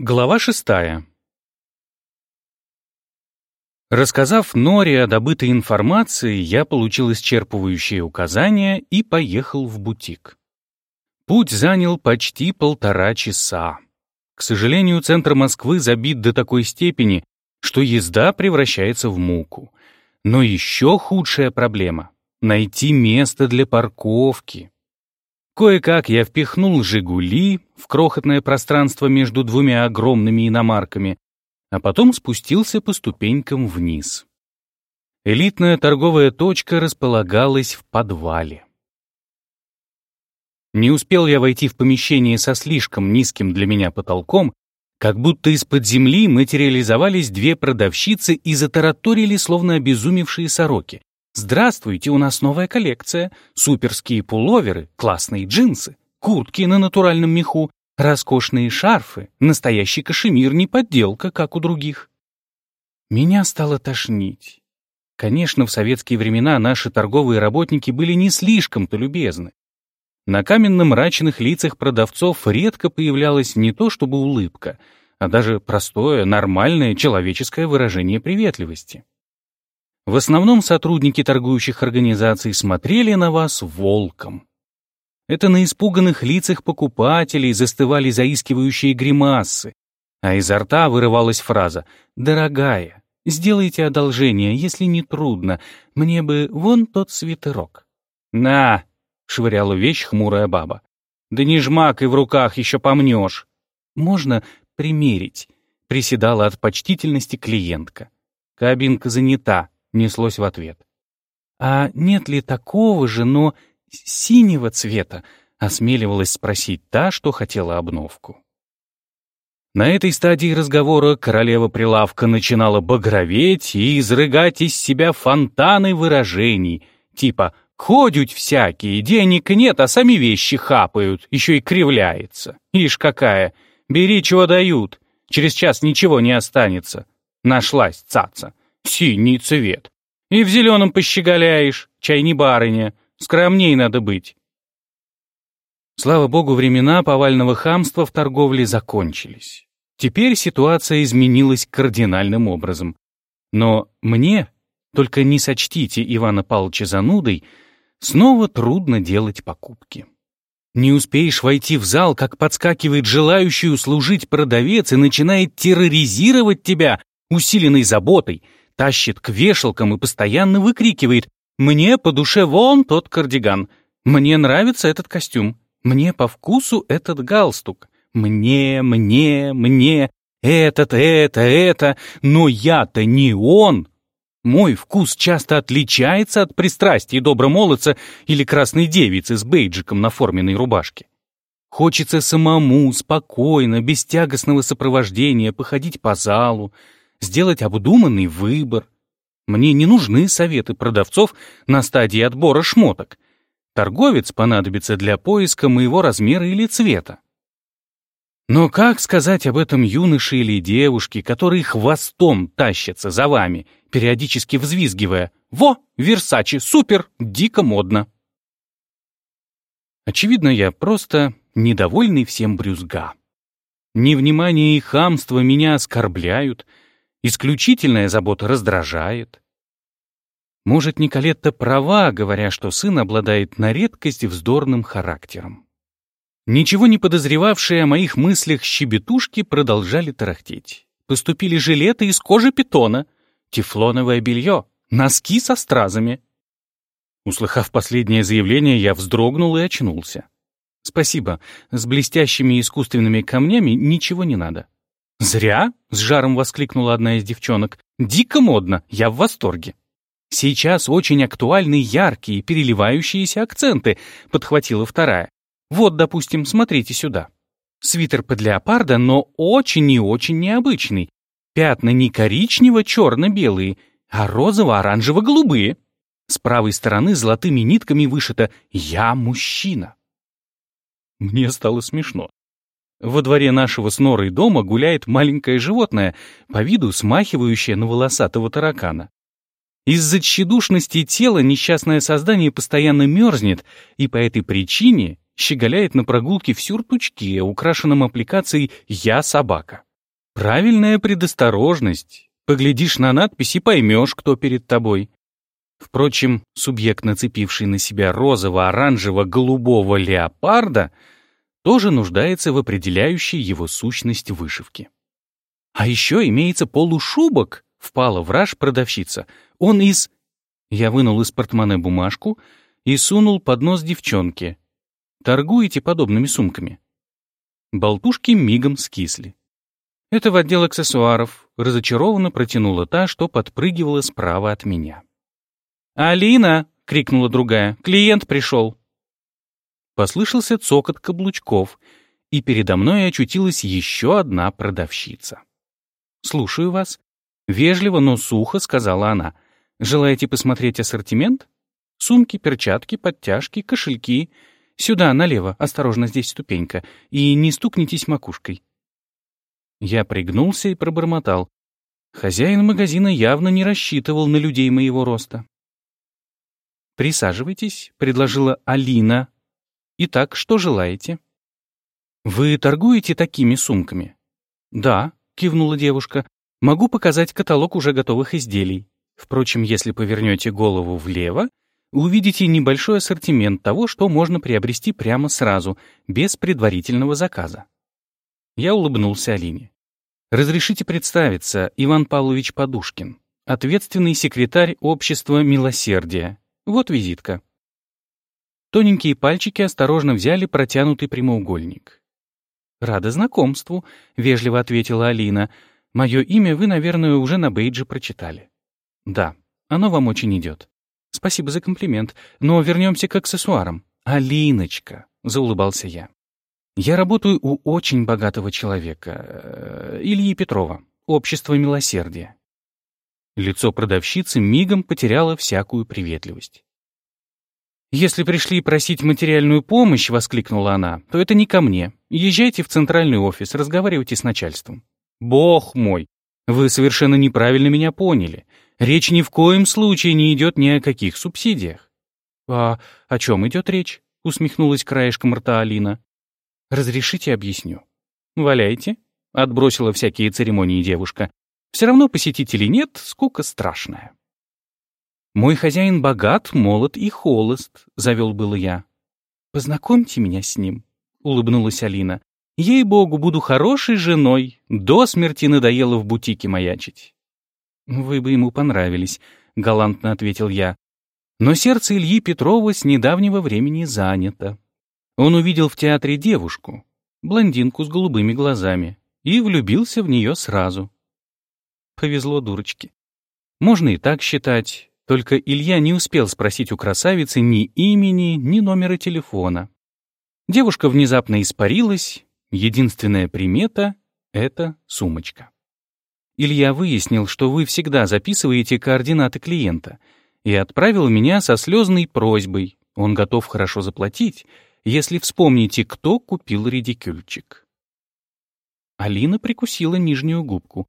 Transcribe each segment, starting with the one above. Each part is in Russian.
Глава шестая. Рассказав Норе о добытой информации, я получил исчерпывающие указания и поехал в бутик. Путь занял почти полтора часа. К сожалению, центр Москвы забит до такой степени, что езда превращается в муку. Но еще худшая проблема — найти место для парковки. Кое-как я впихнул «Жигули» в крохотное пространство между двумя огромными иномарками, а потом спустился по ступенькам вниз. Элитная торговая точка располагалась в подвале. Не успел я войти в помещение со слишком низким для меня потолком, как будто из-под земли материализовались две продавщицы и затараторили, словно обезумевшие сороки. Здравствуйте, у нас новая коллекция. Суперские пуловеры, классные джинсы, куртки на натуральном меху, роскошные шарфы, настоящий кашемир, не подделка, как у других. Меня стало тошнить. Конечно, в советские времена наши торговые работники были не слишком-то любезны. На каменно-мрачных лицах продавцов редко появлялась не то чтобы улыбка, а даже простое, нормальное человеческое выражение приветливости. В основном сотрудники торгующих организаций смотрели на вас волком. Это на испуганных лицах покупателей застывали заискивающие гримасы, а изо рта вырывалась фраза «Дорогая, сделайте одолжение, если не трудно, мне бы вон тот свитерок». «На!» — швыряла вещь хмурая баба. «Да не жмак и в руках еще помнешь». «Можно примерить», — приседала от почтительности клиентка. «Кабинка занята», неслось в ответ. «А нет ли такого же, но синего цвета?» — осмеливалась спросить та, что хотела обновку. На этой стадии разговора королева прилавка начинала багроветь и изрыгать из себя фонтаны выражений, типа «ходють всякие, денег нет, а сами вещи хапают, еще и кривляется. Ишь какая, бери, чего дают, через час ничего не останется». Нашлась цаца синий цвет. И в зеленом пощеголяешь, чай не барыня, скромней надо быть. Слава богу, времена повального хамства в торговле закончились. Теперь ситуация изменилась кардинальным образом. Но мне, только не сочтите Ивана Павловича занудой, снова трудно делать покупки. Не успеешь войти в зал, как подскакивает желающий услужить продавец и начинает терроризировать тебя усиленной заботой — тащит к вешалкам и постоянно выкрикивает «Мне по душе вон тот кардиган! Мне нравится этот костюм! Мне по вкусу этот галстук! Мне, мне, мне! Этот, это, это! Но я-то не он!» Мой вкус часто отличается от пристрастий добромолодца или красной девицы с бейджиком на форменной рубашке. Хочется самому, спокойно, без тягостного сопровождения походить по залу, сделать обдуманный выбор. Мне не нужны советы продавцов на стадии отбора шмоток. Торговец понадобится для поиска моего размера или цвета. Но как сказать об этом юноше или девушке, которые хвостом тащатся за вами, периодически взвизгивая «Во, Версачи, супер, дико модно!» Очевидно, я просто недовольный всем брюзга. Невнимание и хамство меня оскорбляют — Исключительная забота раздражает. Может, Николетта права, говоря, что сын обладает на редкость вздорным характером. Ничего не подозревавшие о моих мыслях щебетушки продолжали тарахтеть. Поступили жилеты из кожи питона, тефлоновое белье, носки со стразами. Услыхав последнее заявление, я вздрогнул и очнулся. Спасибо, с блестящими искусственными камнями ничего не надо. «Зря!» — с жаром воскликнула одна из девчонок. «Дико модно! Я в восторге!» «Сейчас очень актуальны яркие, переливающиеся акценты», — подхватила вторая. «Вот, допустим, смотрите сюда. Свитер под леопарда, но очень и очень необычный. Пятна не коричнево-черно-белые, а розово-оранжево-голубые. С правой стороны золотыми нитками вышито «Я мужчина». Мне стало смешно. Во дворе нашего с Норой дома гуляет маленькое животное, по виду смахивающее на волосатого таракана. Из-за тщедушности тела несчастное создание постоянно мерзнет, и по этой причине щеголяет на прогулке в сюртучке, украшенном аппликацией «Я собака». Правильная предосторожность. Поглядишь на надпись и поймешь, кто перед тобой. Впрочем, субъект, нацепивший на себя розово-оранжево-голубого леопарда, тоже нуждается в определяющей его сущность вышивки. А еще имеется полушубок, впала в раж продавщица. Он из... Я вынул из портмоне бумажку и сунул под нос девчонке. Торгуете подобными сумками? Болтушки мигом скисли. Это в отдел аксессуаров, разочарованно протянула та, что подпрыгивала справа от меня. «Алина!» — крикнула другая. «Клиент пришел!» Послышался цокот каблучков, и передо мной очутилась еще одна продавщица. «Слушаю вас», — вежливо, но сухо сказала она. «Желаете посмотреть ассортимент? Сумки, перчатки, подтяжки, кошельки. Сюда, налево, осторожно, здесь ступенька, и не стукнитесь макушкой». Я пригнулся и пробормотал. Хозяин магазина явно не рассчитывал на людей моего роста. «Присаживайтесь», — предложила Алина. «Итак, что желаете?» «Вы торгуете такими сумками?» «Да», — кивнула девушка. «Могу показать каталог уже готовых изделий. Впрочем, если повернете голову влево, увидите небольшой ассортимент того, что можно приобрести прямо сразу, без предварительного заказа». Я улыбнулся Алине. «Разрешите представиться, Иван Павлович Подушкин, ответственный секретарь общества «Милосердие», вот визитка. Тоненькие пальчики осторожно взяли протянутый прямоугольник. «Рада знакомству», — вежливо ответила Алина. «Мое имя вы, наверное, уже на бейдже прочитали». «Да, оно вам очень идет. Спасибо за комплимент, но вернемся к аксессуарам». «Алиночка», — заулыбался я. «Я работаю у очень богатого человека, э, Ильи Петрова, Общество милосердия. Лицо продавщицы мигом потеряло всякую приветливость. «Если пришли просить материальную помощь», — воскликнула она, — «то это не ко мне. Езжайте в центральный офис, разговаривайте с начальством». «Бог мой! Вы совершенно неправильно меня поняли. Речь ни в коем случае не идет ни о каких субсидиях». «А о чем идет речь?» — усмехнулась краешком рта Алина. «Разрешите объясню». «Валяйте», — отбросила всякие церемонии девушка. Все равно посетителей нет, скука страшная. «Мой хозяин богат, молод и холост», — завел было я. «Познакомьте меня с ним», — улыбнулась Алина. «Ей-богу, буду хорошей женой. До смерти надоело в бутике маячить». «Вы бы ему понравились», — галантно ответил я. Но сердце Ильи Петрова с недавнего времени занято. Он увидел в театре девушку, блондинку с голубыми глазами, и влюбился в нее сразу. Повезло дурочке. Можно и так считать, только Илья не успел спросить у красавицы ни имени, ни номера телефона. Девушка внезапно испарилась, единственная примета — это сумочка. Илья выяснил, что вы всегда записываете координаты клиента, и отправил меня со слезной просьбой. Он готов хорошо заплатить, если вспомните, кто купил редикюльчик. Алина прикусила нижнюю губку.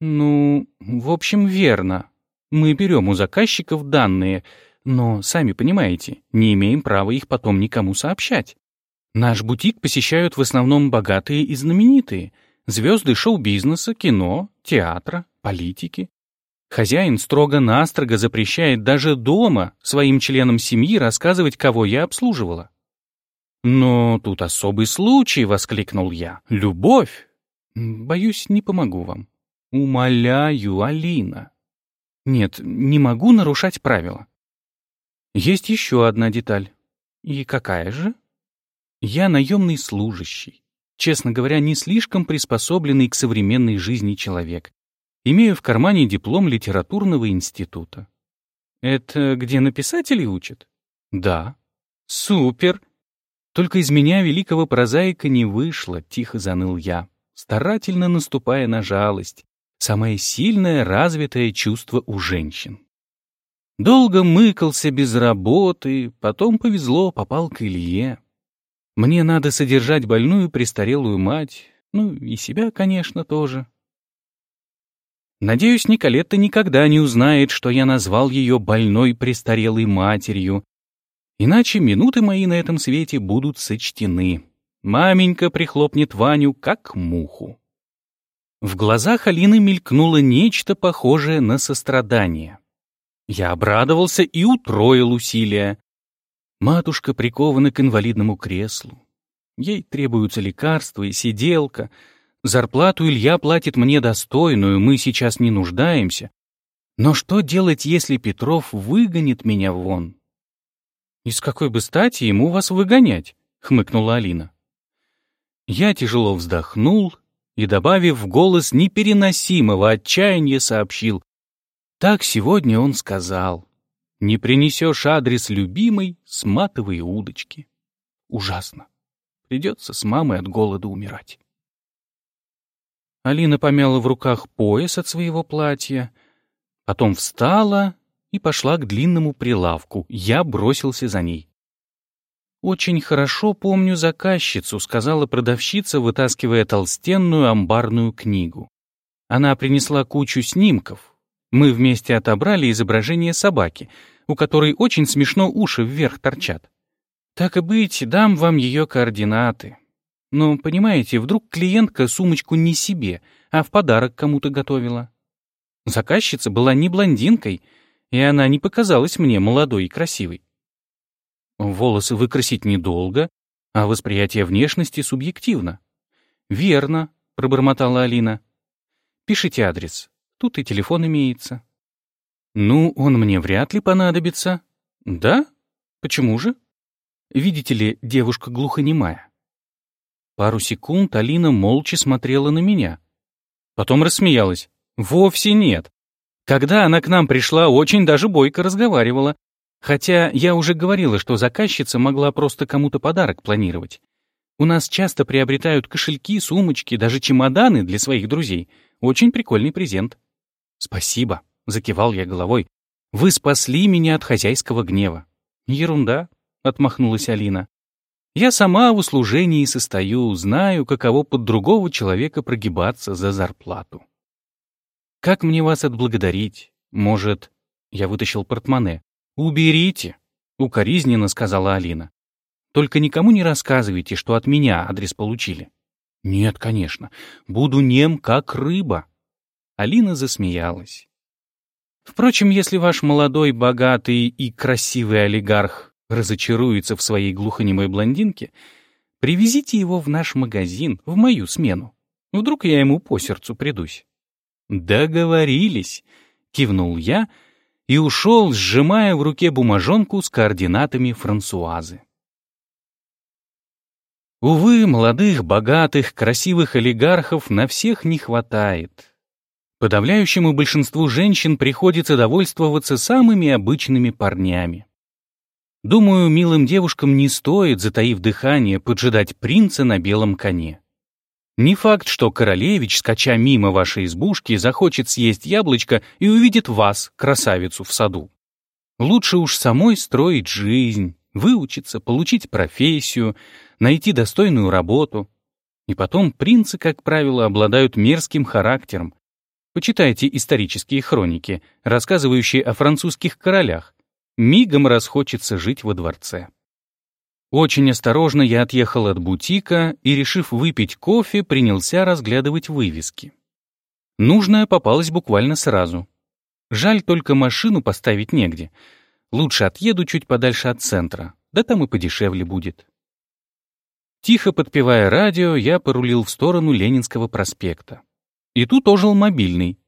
Ну, в общем, верно. Мы берем у заказчиков данные, но, сами понимаете, не имеем права их потом никому сообщать. Наш бутик посещают в основном богатые и знаменитые, звезды шоу-бизнеса, кино, театра, политики. Хозяин строго-настрого запрещает даже дома своим членам семьи рассказывать, кого я обслуживала. «Но тут особый случай», — воскликнул я. «Любовь. Боюсь, не помогу вам. Умоляю, Алина. Нет, не могу нарушать правила. Есть еще одна деталь. И какая же? Я наемный служащий. Честно говоря, не слишком приспособленный к современной жизни человек. Имею в кармане диплом литературного института. Это где на писателей учат? Да. Супер. Только из меня великого прозаика не вышло, тихо заныл я, старательно наступая на жалость самое сильное развитое чувство у женщин. Долго мыкался без работы, потом повезло, попал к Илье. Мне надо содержать больную престарелую мать, ну и себя, конечно, тоже. Надеюсь, Николетта никогда не узнает, что я назвал ее больной престарелой матерью, иначе минуты мои на этом свете будут сочтены. Маменька прихлопнет Ваню, как муху. В глазах Алины мелькнуло нечто похожее на сострадание. Я обрадовался и утроил усилия. Матушка прикована к инвалидному креслу. Ей требуются лекарства и сиделка. Зарплату Илья платит мне достойную, мы сейчас не нуждаемся. Но что делать, если Петров выгонит меня вон? «Из какой бы стати ему вас выгонять?» — хмыкнула Алина. Я тяжело вздохнул и, добавив в голос непереносимого отчаяния, сообщил. Так сегодня он сказал. Не принесешь адрес любимой, сматывай удочки. Ужасно. Придется с мамой от голода умирать. Алина помяла в руках пояс от своего платья, потом встала и пошла к длинному прилавку. Я бросился за ней. «Очень хорошо помню заказчицу», — сказала продавщица, вытаскивая толстенную амбарную книгу. Она принесла кучу снимков. Мы вместе отобрали изображение собаки, у которой очень смешно уши вверх торчат. Так и быть, дам вам ее координаты. Но, понимаете, вдруг клиентка сумочку не себе, а в подарок кому-то готовила. Заказчица была не блондинкой, и она не показалась мне молодой и красивой. Волосы выкрасить недолго, а восприятие внешности субъективно. «Верно», — пробормотала Алина. «Пишите адрес. Тут и телефон имеется». «Ну, он мне вряд ли понадобится». «Да? Почему же?» «Видите ли, девушка глухонемая». Пару секунд Алина молча смотрела на меня. Потом рассмеялась. «Вовсе нет. Когда она к нам пришла, очень даже бойко разговаривала, Хотя я уже говорила, что заказчица могла просто кому-то подарок планировать. У нас часто приобретают кошельки, сумочки, даже чемоданы для своих друзей. Очень прикольный презент. «Спасибо», — закивал я головой. «Вы спасли меня от хозяйского гнева». «Ерунда», — отмахнулась Алина. «Я сама в услужении состою, знаю, каково под другого человека прогибаться за зарплату». «Как мне вас отблагодарить? Может...» Я вытащил портмоне. «Уберите», — укоризненно сказала Алина. «Только никому не рассказывайте, что от меня адрес получили». «Нет, конечно. Буду нем, как рыба». Алина засмеялась. «Впрочем, если ваш молодой, богатый и красивый олигарх разочаруется в своей глухонемой блондинке, привезите его в наш магазин, в мою смену. Вдруг я ему по сердцу придусь». «Договорились», — кивнул я, — и ушел, сжимая в руке бумажонку с координатами Франсуазы. Увы, молодых, богатых, красивых олигархов на всех не хватает. Подавляющему большинству женщин приходится довольствоваться самыми обычными парнями. Думаю, милым девушкам не стоит, затаив дыхание, поджидать принца на белом коне. Не факт, что королевич, скача мимо вашей избушки, захочет съесть яблочко и увидит вас, красавицу, в саду. Лучше уж самой строить жизнь, выучиться, получить профессию, найти достойную работу. И потом принцы, как правило, обладают мерзким характером. Почитайте исторические хроники, рассказывающие о французских королях. Мигом расхочется жить во дворце. Очень осторожно я отъехал от бутика и, решив выпить кофе, принялся разглядывать вывески. Нужное попалось буквально сразу. Жаль, только машину поставить негде. Лучше отъеду чуть подальше от центра, да там и подешевле будет. Тихо подпевая радио, я порулил в сторону Ленинского проспекта. И тут ожил мобильный.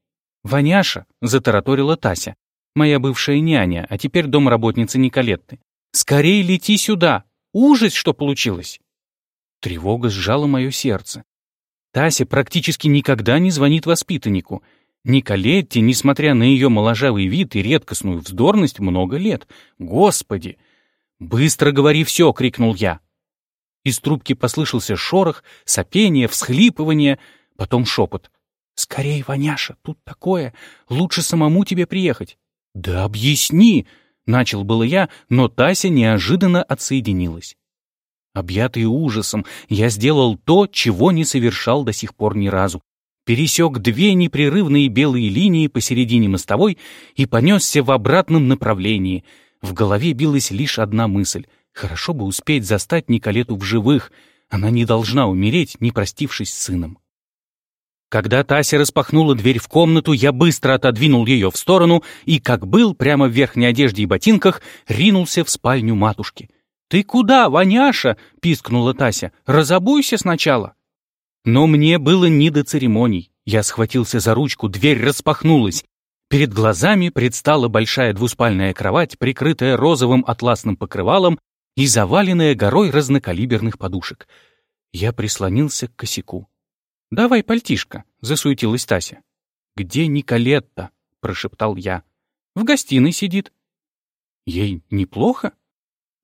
«Ваняша», — затараторила Тася, моя бывшая няня, а теперь домработница Николетты. «Скорей лети сюда, Ужас, что получилось!» Тревога сжала мое сердце. Тася практически никогда не звонит воспитаннику. Николетте, несмотря на ее моложавый вид и редкостную вздорность, много лет. Господи! «Быстро говори все!» — крикнул я. Из трубки послышался шорох, сопение, всхлипывание, потом шепот. «Скорей, Ваняша, тут такое. Лучше самому тебе приехать». «Да объясни!» Начал было я, но Тася неожиданно отсоединилась. Объятый ужасом, я сделал то, чего не совершал до сих пор ни разу. Пересек две непрерывные белые линии посередине мостовой и понесся в обратном направлении. В голове билась лишь одна мысль. Хорошо бы успеть застать Николету в живых. Она не должна умереть, не простившись с сыном. Когда Тася распахнула дверь в комнату, я быстро отодвинул ее в сторону и, как был, прямо в верхней одежде и ботинках, ринулся в спальню матушки. «Ты куда, Ваняша?» — пискнула Тася. «Разобуйся сначала». Но мне было не до церемоний. Я схватился за ручку, дверь распахнулась. Перед глазами предстала большая двуспальная кровать, прикрытая розовым атласным покрывалом и заваленная горой разнокалиберных подушек. Я прислонился к косяку. «Давай пальтишко», — засуетилась Тася. «Где Николетта?» — прошептал я. «В гостиной сидит». «Ей неплохо?»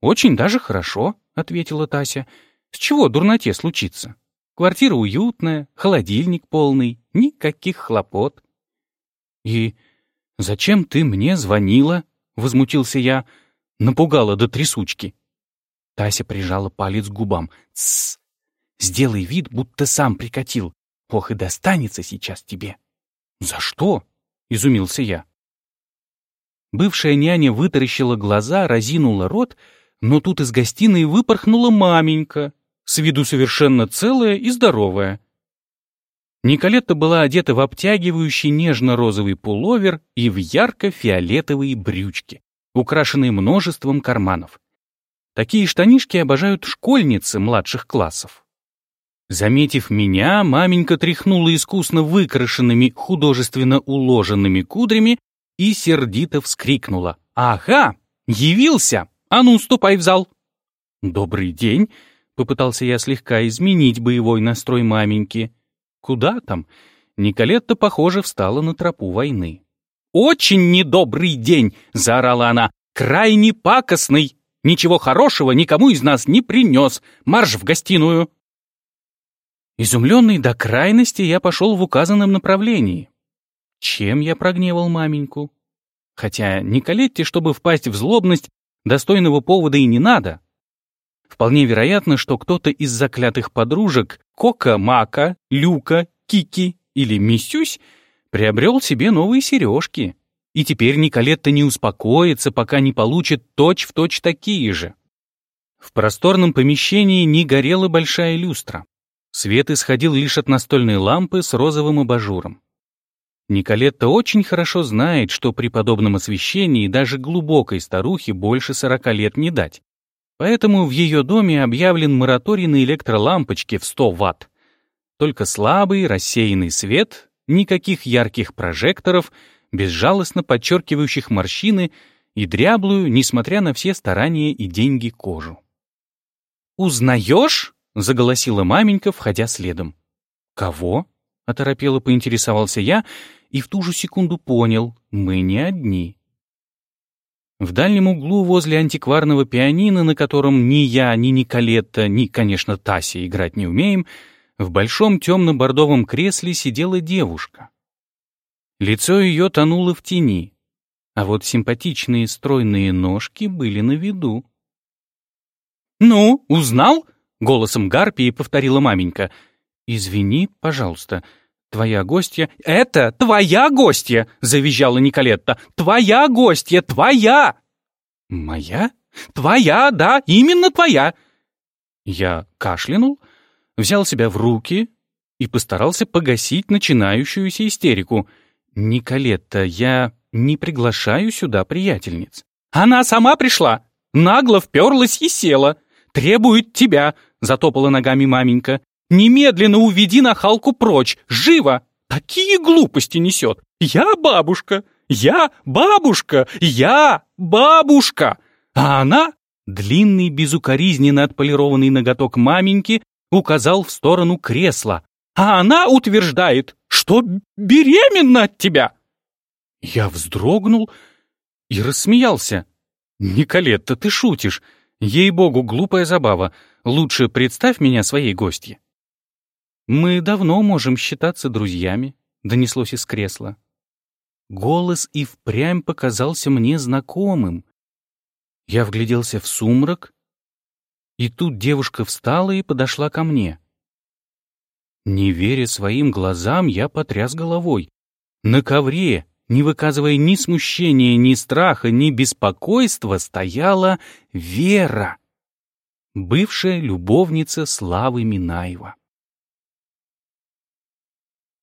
«Очень даже хорошо», — ответила Тася. «С чего дурноте случится? Квартира уютная, холодильник полный, никаких хлопот». «И зачем ты мне звонила?» — возмутился я. Напугала до трясучки. Тася прижала палец к губам. «Тссс! Сделай вид, будто сам прикатил. Ох, и достанется сейчас тебе». «За что?» — изумился я. Бывшая няня вытаращила глаза, разинула рот, но тут из гостиной выпорхнула маменька, с виду совершенно целая и здоровая. Николетта была одета в обтягивающий нежно-розовый пуловер и в ярко-фиолетовые брючки, украшенные множеством карманов. Такие штанишки обожают школьницы младших классов. Заметив меня, маменька тряхнула искусно выкрашенными, художественно уложенными кудрями и сердито вскрикнула. «Ага! Явился! А ну, ступай в зал!» «Добрый день!» — попытался я слегка изменить боевой настрой маменьки. «Куда там?» Николетта, похоже, встала на тропу войны. «Очень недобрый день!» — заорала она. «Крайне пакостный! Ничего хорошего никому из нас не принес! Марш в гостиную!» Изумленный до крайности, я пошел в указанном направлении. Чем я прогневал маменьку? Хотя Николетте, чтобы впасть в злобность, достойного повода и не надо. Вполне вероятно, что кто-то из заклятых подружек Кока, Мака, Люка, Кики или Миссюсь приобрел себе новые сережки. И теперь Николетта не успокоится, пока не получит точь-в-точь точь такие же. В просторном помещении не горела большая люстра. Свет исходил лишь от настольной лампы с розовым абажуром. Николетта очень хорошо знает, что при подобном освещении даже глубокой старухе больше сорока лет не дать. Поэтому в ее доме объявлен мораторий на электролампочки в 100 ватт. Только слабый, рассеянный свет, никаких ярких прожекторов, безжалостно подчеркивающих морщины и дряблую, несмотря на все старания и деньги, кожу. «Узнаешь?» Заголосила маменька, входя следом. «Кого?» — оторопело поинтересовался я и в ту же секунду понял, мы не одни. В дальнем углу возле антикварного пианино, на котором ни я, ни Николетта, ни, конечно, Тася играть не умеем, в большом темно-бордовом кресле сидела девушка. Лицо ее тонуло в тени, а вот симпатичные стройные ножки были на виду. «Ну, узнал?» Голосом гарпии повторила маменька. «Извини, пожалуйста, твоя гостья...» «Это твоя гостья!» — завизжала Николетта. «Твоя гостья! Твоя!» «Моя? Твоя, да, именно твоя!» Я кашлянул, взял себя в руки и постарался погасить начинающуюся истерику. «Николетта, я не приглашаю сюда приятельниц». «Она сама пришла, нагло вперлась и села. Требует тебя, — затопала ногами маменька. «Немедленно уведи нахалку прочь! Живо! Такие глупости несет! Я бабушка! Я бабушка! Я бабушка!» А она, длинный, безукоризненно отполированный ноготок маменьки, указал в сторону кресла. А она утверждает, что беременна от тебя. Я вздрогнул и рассмеялся. «Николетта, ты шутишь. Ей-богу, глупая забава. Лучше представь меня своей гостье». «Мы давно можем считаться друзьями», — донеслось из кресла. Голос и впрямь показался мне знакомым. Я вгляделся в сумрак, и тут девушка встала и подошла ко мне. Не веря своим глазам, я потряс головой. На ковре, не выказывая ни смущения, ни страха, ни беспокойства, стояла Вера бывшая любовница Славы Минаева.